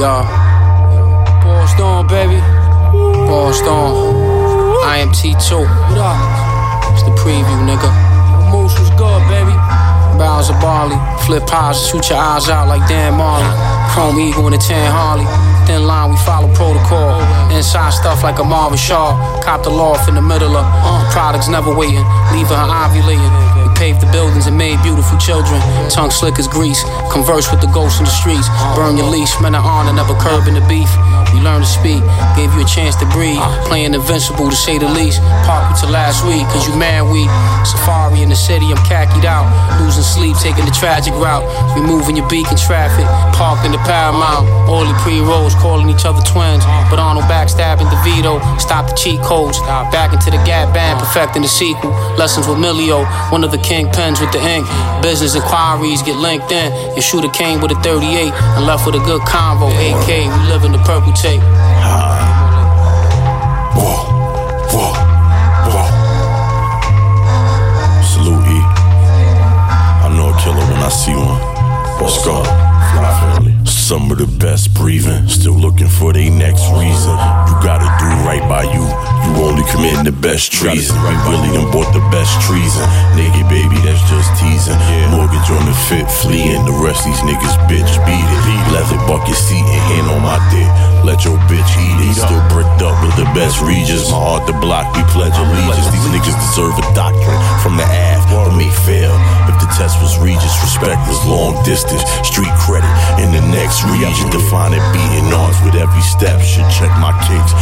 y'all. Ball Storm, baby. Ball Storm. I am T2. What up? It's the preview, nigga. Moose was good, baby. Bowers of barley. Flip pies, shoot your eyes out like Dan Marley. Chrome Eagle in a 10 Harley. Thin line, we follow protocol. Inside stuff like a Marvin Shaw. Cop the loft in the middle of uh, products never waiting. Leaving her ovulating. Paved the buildings and made beautiful children. Tongue slick as grease. Converse with the ghosts in the streets. Burn your leash, men of honor, never curbing the beef. We learned to speak, gave you a chance to breathe. Playing invincible to say the least. Park you till last week, cause you mad weak. Safari in the city, I'm khaki out. Losing sleep, taking the tragic route. Removing your beacon traffic. Parked in the Paramount. Early pre rolls, calling each other twins. But Arnold backstabbing Stop the cheat codes. Back into the Gap Band, perfecting the sequel. Lessons with Milio, one of the kingpins with the ink. Business inquiries get linked in. Your shooter came with a 38 and left with a good convo. AK, we live in the purple tape. Whoa, whoa, whoa. Salute E. I know a killer when I see one. Let's go. Some of the best breathing, still looking for their next reason. You gotta do right by you. You only committing the best treason. We really done bought the best treason. Nigga, baby, that's just teasing. Yeah. Mortgage on the fit, fleeing. The rest these niggas bitch beat it. Leather bucket seat and hand on my dick. Let your bitch eat it. Still bricked up with the best Regis. My heart to block, we pledge allegiance. These niggas deserve a doctrine from the Ave, but may fail. If the test was Regis, respect was long distance. Street credit in the next region. Defining beating odds with every step. Should check my kicks.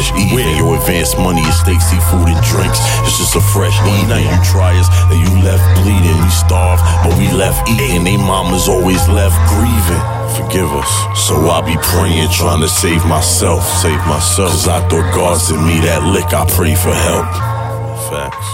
There ain't no fresh eating. Your advanced money is steak, seafood, and drinks. It's just a fresh evening. You try us, then you left bleeding. We starved, but we left eating. They mamas always left grieving. Forgive us. So I be praying, trying to save myself. Save myself. Cause I thought God sent me that lick. I pray for help. Facts.